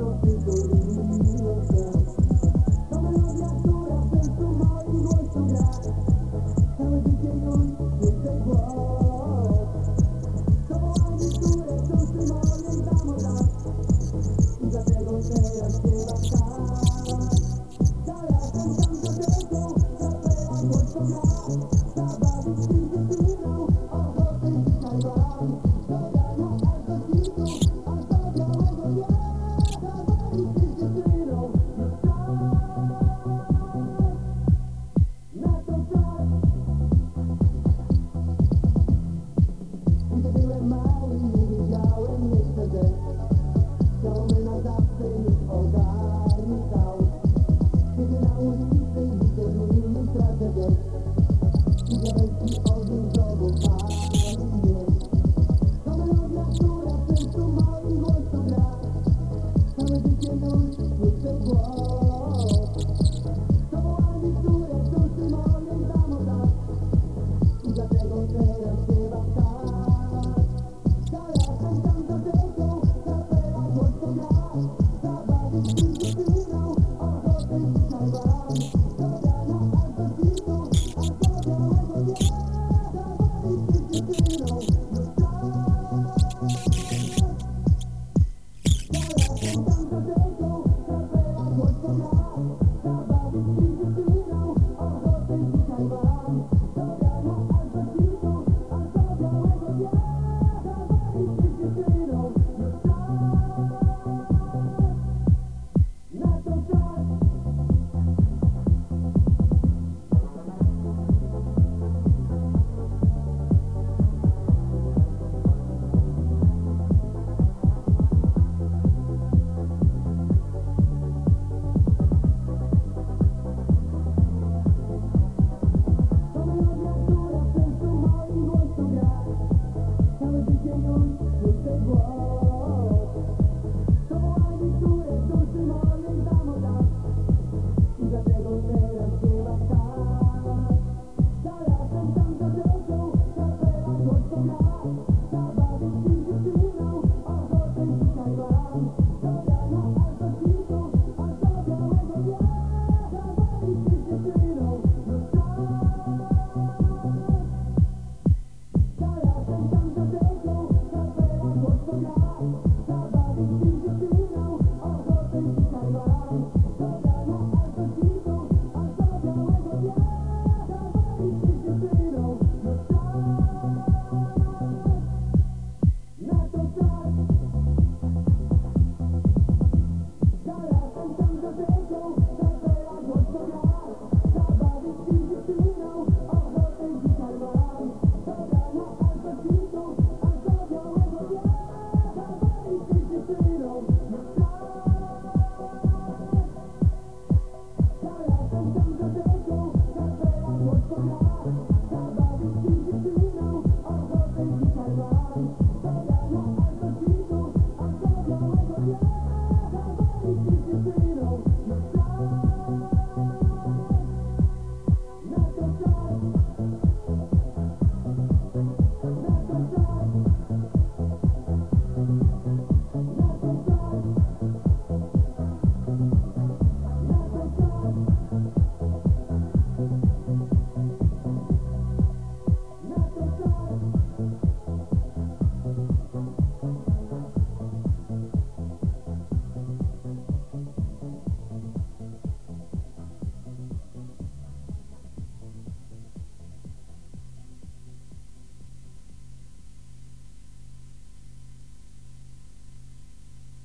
With Música love.